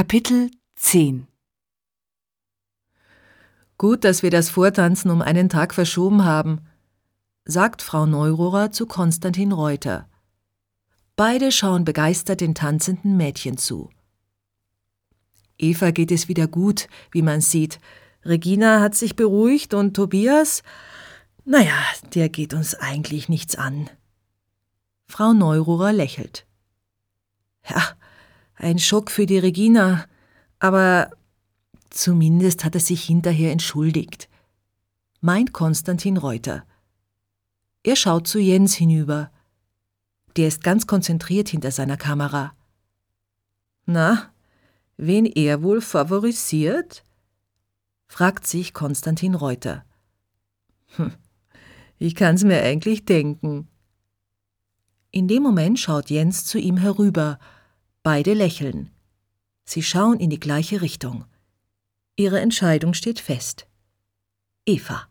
Kapitel 10 Gut, dass wir das Vortanzen um einen Tag verschoben haben, sagt Frau Neururer zu Konstantin Reuter. Beide schauen begeistert den tanzenden Mädchen zu. Eva geht es wieder gut, wie man sieht. Regina hat sich beruhigt und Tobias, naja, der geht uns eigentlich nichts an. Frau Neururer lächelt. Ja, ein Schock für die Regina, aber zumindest hat er sich hinterher entschuldigt, meint Konstantin Reuter. Er schaut zu Jens hinüber. Der ist ganz konzentriert hinter seiner Kamera. Na, wen er wohl favorisiert? fragt sich Konstantin Reuter. Hm, ich kann's mir eigentlich denken. In dem Moment schaut Jens zu ihm herüber. Beide lächeln. Sie schauen in die gleiche Richtung. Ihre Entscheidung steht fest. Eva.